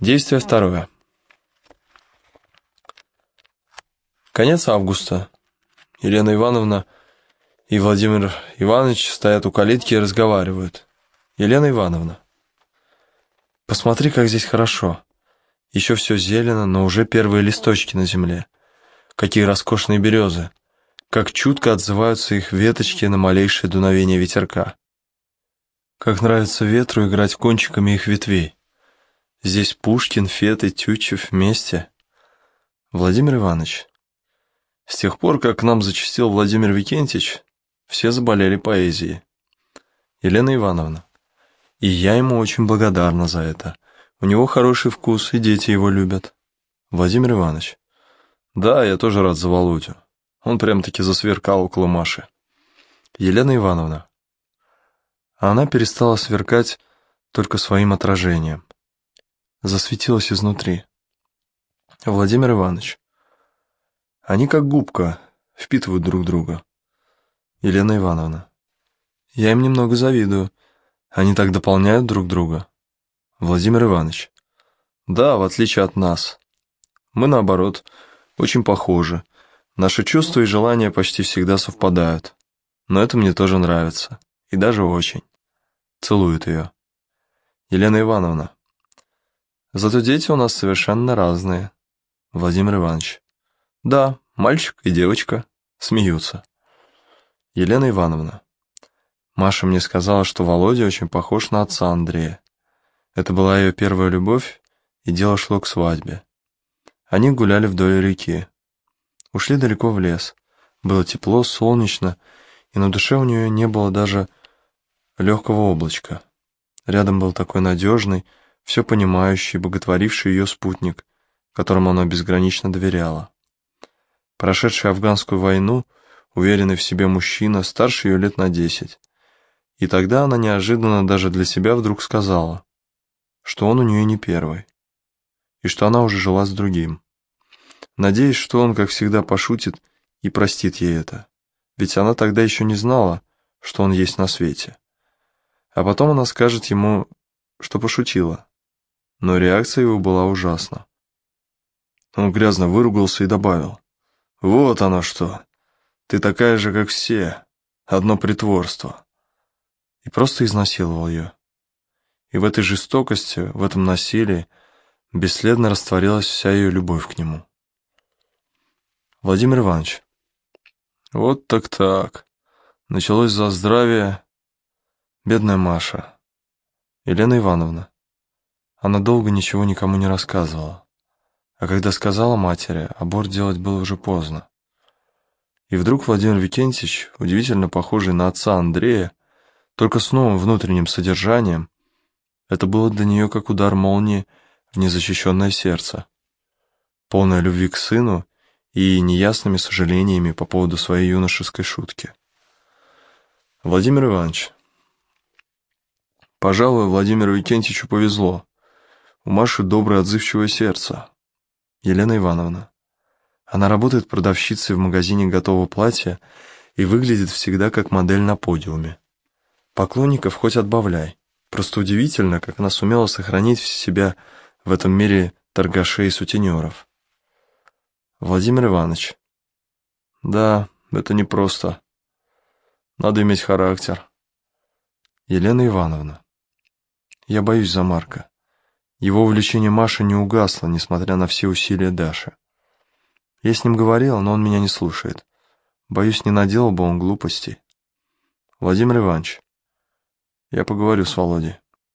Действие второе. Конец августа. Елена Ивановна и Владимир Иванович стоят у калитки и разговаривают. Елена Ивановна. Посмотри, как здесь хорошо. Еще все зелено, но уже первые листочки на земле. Какие роскошные березы. Как чутко отзываются их веточки на малейшее дуновение ветерка. Как нравится ветру играть кончиками их ветвей. Здесь Пушкин, Фет и Тютчев вместе. Владимир Иванович. С тех пор, как к нам зачастил Владимир Викентьевич, все заболели поэзией. Елена Ивановна. И я ему очень благодарна за это. У него хороший вкус, и дети его любят. Владимир Иванович. Да, я тоже рад за Володю. Он прям-таки засверкал около Маши. Елена Ивановна. она перестала сверкать только своим отражением. Засветилась изнутри. Владимир Иванович. Они как губка, впитывают друг друга. Елена Ивановна. Я им немного завидую. Они так дополняют друг друга. Владимир Иванович. Да, в отличие от нас. Мы, наоборот, очень похожи. Наши чувства и желания почти всегда совпадают. Но это мне тоже нравится. И даже очень. Целует ее. Елена Ивановна. Зато дети у нас совершенно разные. Владимир Иванович. Да, мальчик и девочка. Смеются. Елена Ивановна. Маша мне сказала, что Володя очень похож на отца Андрея. Это была ее первая любовь, и дело шло к свадьбе. Они гуляли вдоль реки. Ушли далеко в лес. Было тепло, солнечно, и на душе у нее не было даже легкого облачка. Рядом был такой надежный, все понимающий, боготворивший ее спутник, которому она безгранично доверяла. Прошедший афганскую войну, уверенный в себе мужчина, старше ее лет на десять. И тогда она неожиданно даже для себя вдруг сказала, что он у нее не первый, и что она уже жила с другим. Надеясь, что он, как всегда, пошутит и простит ей это, ведь она тогда еще не знала, что он есть на свете. А потом она скажет ему, что пошутила, но реакция его была ужасна. Он грязно выругался и добавил, «Вот оно что, ты такая же, как все, одно притворство» и просто изнасиловал ее. И в этой жестокости, в этом насилии бесследно растворилась вся ее любовь к нему. Владимир Иванович. Вот так-так. Началось за здравие. Бедная Маша. Елена Ивановна. Она долго ничего никому не рассказывала. А когда сказала матери, аборт делать было уже поздно. И вдруг Владимир Викентьевич, удивительно похожий на отца Андрея, только с новым внутренним содержанием, это было для нее как удар молнии в незащищенное сердце. Полное любви к сыну и неясными сожалениями по поводу своей юношеской шутки. Владимир Иванович. Пожалуй, Владимиру Викентьевичу повезло. У Маши доброе отзывчивое сердце. Елена Ивановна. Она работает продавщицей в магазине готового платья и выглядит всегда как модель на подиуме. Поклонников хоть отбавляй. Просто удивительно, как она сумела сохранить себя в этом мире торгашей и сутенеров. Владимир Иванович. Да, это непросто. Надо иметь характер. Елена Ивановна. Я боюсь за Марка. Его увлечение Машей не угасло, несмотря на все усилия Даши. Я с ним говорила, но он меня не слушает. Боюсь, не наделал бы он глупостей. Владимир Иванович. Я поговорю с Володей.